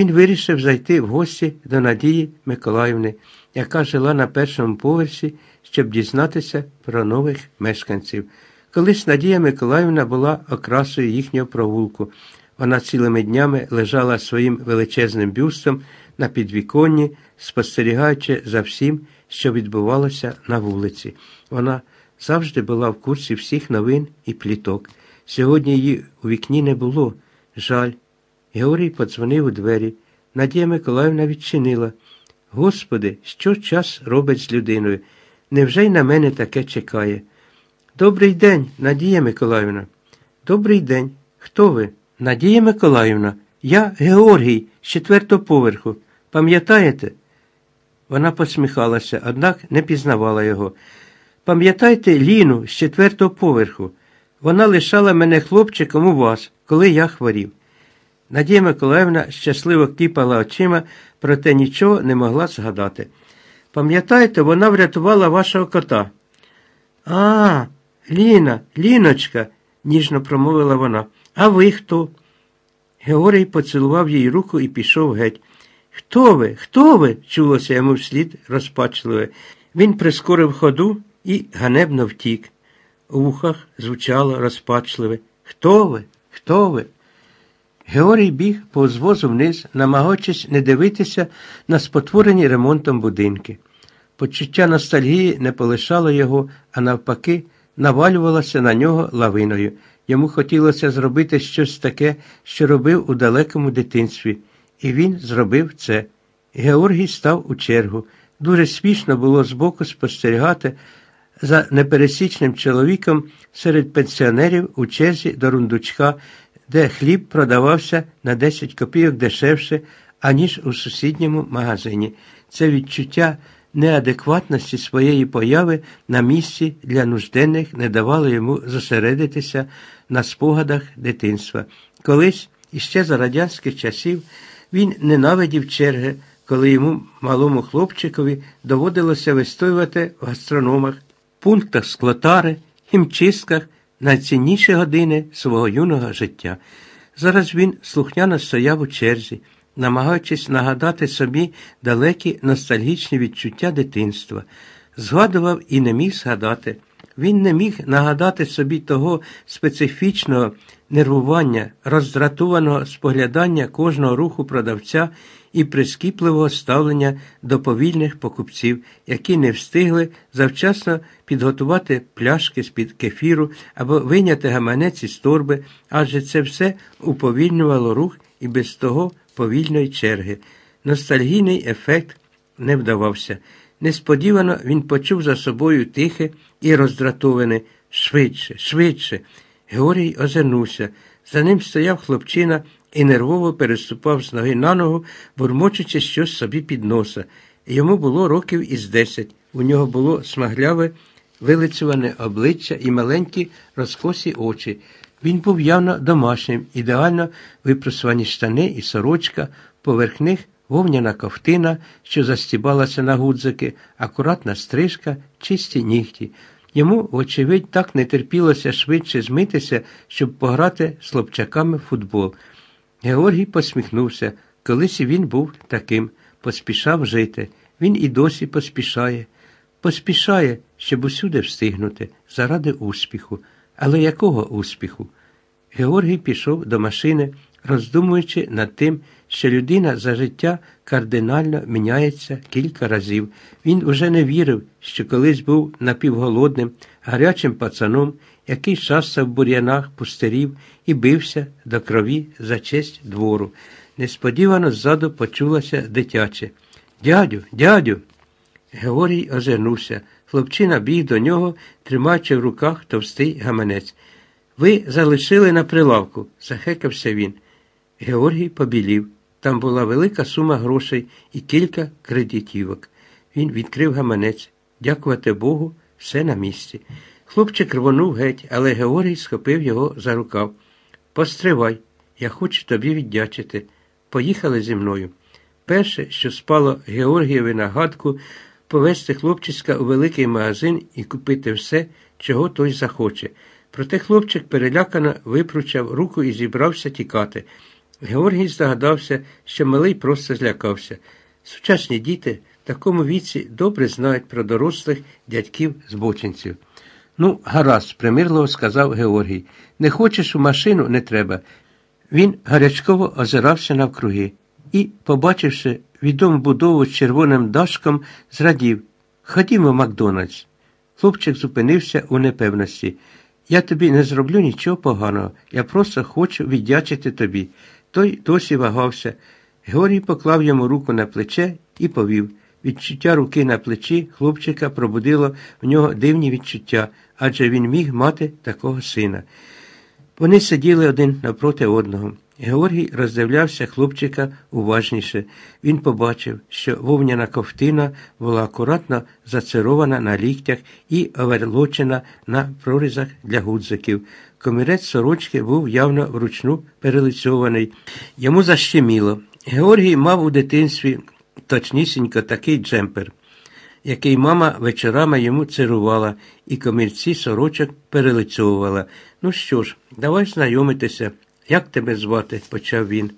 він вирішив зайти в гості до Надії Миколаївни, яка жила на першому поверсі, щоб дізнатися про нових мешканців. Колись Надія Миколаївна була окрасою їхнього провулку. Вона цілими днями лежала своїм величезним бюстом на підвіконні, спостерігаючи за всім, що відбувалося на вулиці. Вона завжди була в курсі всіх новин і пліток. Сьогодні її у вікні не було. Жаль. Георгій подзвонив у двері. Надія Миколаївна відчинила. Господи, що час робить з людиною? Невже й на мене таке чекає? Добрий день, Надія Миколаївна. Добрий день. Хто ви? Надія Миколаївна, я Георгій з четвертого поверху. Пам'ятаєте? Вона посміхалася, однак не пізнавала його. Пам'ятаєте Ліну з четвертого поверху? Вона лишала мене хлопчиком у вас, коли я хворів. Надія Миколаївна щасливо кіпала очима, проте нічого не могла згадати. Пам'ятаєте, вона врятувала вашого кота. А, Ліна, Ліночка, ніжно промовила вона. А ви хто? Георгій поцілував їй руку і пішов геть. Хто ви? Хто ви? чулося йому вслід розпачливе. Він прискорив ходу і ганебно втік. У вухах звучало розпачливе. Хто ви? Хто ви? Георгій біг по звозу вниз, намагаючись не дивитися на спотворені ремонтом будинки. Почуття ностальгії не полишало його, а навпаки, навалювалося на нього лавиною. Йому хотілося зробити щось таке, що робив у далекому дитинстві, і він зробив це. Георгій став у чергу. Дуже смішно було збоку спостерігати за непересічним чоловіком серед пенсіонерів у черзі до рундучка, де хліб продавався на 10 копійок дешевше, аніж у сусідньому магазині. Це відчуття неадекватності своєї появи на місці для нужденних не давало йому зосередитися на спогадах дитинства. Колись, іще за радянських часів, він ненавидів черги, коли йому, малому хлопчикові, доводилося вистоювати в гастрономах, пунктах склотари, хімчистках найцінніші години свого юного життя. Зараз він слухняно стояв у черзі намагаючись нагадати собі далекі ностальгічні відчуття дитинства. Згадував і не міг згадати. Він не міг нагадати собі того специфічного нервування, роздратованого споглядання кожного руху продавця і прискіпливого ставлення до повільних покупців, які не встигли завчасно підготувати пляшки з-під кефіру або виняти гаманець із торби, адже це все уповільнювало рух і без того повільної черги. Ностальгійний ефект не вдавався. Несподівано він почув за собою тихе і роздратоване швидше, швидше. Георгій озирнувся. За ним стояв хлопчина і нервово переступав з ноги на ногу, бурмочучи щось собі під носа. Йому було років із десять. У нього було смагляве, вилицюване обличчя і маленькі розкосі очі. Він був явно домашнім, ідеально випросувані штани і сорочка, поверх них вовняна ковтина, що застібалася на гудзики, акуратна стрижка, чисті нігті. Йому, вочевидь, так не терпілося швидше змитися, щоб пограти з хлопчаками в футбол. Георгій посміхнувся. Колись він був таким, поспішав жити. Він і досі поспішає. Поспішає, щоб усюди встигнути, заради успіху. Але якого успіху? Георгій пішов до машини, роздумуючи над тим, що людина за життя кардинально міняється кілька разів. Він уже не вірив, що колись був напівголодним, гарячим пацаном, який шастав в бур'янах пустирів і бився до крові за честь двору. Несподівано ззаду почулося дитяче. Дядю, дядю. Георгій озирнувся. Хлопчина біг до нього, тримаючи в руках товстий гаманець. Ви залишили на прилавку, захекався він. Георгій побілів. Там була велика сума грошей і кілька кредитівок. Він відкрив гаманець. Дякувати Богу, все на місці. Хлопчик рвонув геть, але Георгій схопив його за рукав. Постривай, я хочу тобі віддячити. Поїхали зі мною. Перше, що спало Георгієві на гадку, повезти хлопчиська у великий магазин і купити все, чого той захоче. Проте хлопчик перелякано випручав руку і зібрався тікати. Георгій здогадався, що малий просто злякався. Сучасні діти в такому віці добре знають про дорослих дядьків збочинців. Ну, гаразд, примирливо сказав Георгій. Не хочеш у машину, не треба. Він гарячково озирався навкруги і, побачивши відому будову з червоним дашком, зрадів Ходімо, Макдональдс. Хлопчик зупинився у непевності. Я тобі не зроблю нічого поганого, я просто хочу віддячити тобі. Той досі вагався. Георгій поклав йому руку на плече і повів. Відчуття руки на плечі хлопчика пробудило в нього дивні відчуття, адже він міг мати такого сина. Вони сиділи один напроти одного. Георгій роздивлявся хлопчика уважніше. Він побачив, що вовняна ковтина була акуратно зацерована на ліктях і оверлочена на прорізах для гудзиків. Комірець сорочки був явно вручну перелицьований. Йому защеміло. Георгій мав у дитинстві точнісінько такий джемпер, який мама вечорами йому цирувала і комірці сорочок перелицьовувала. Ну що ж, давай знайомитися. Як тебе звати? почав він.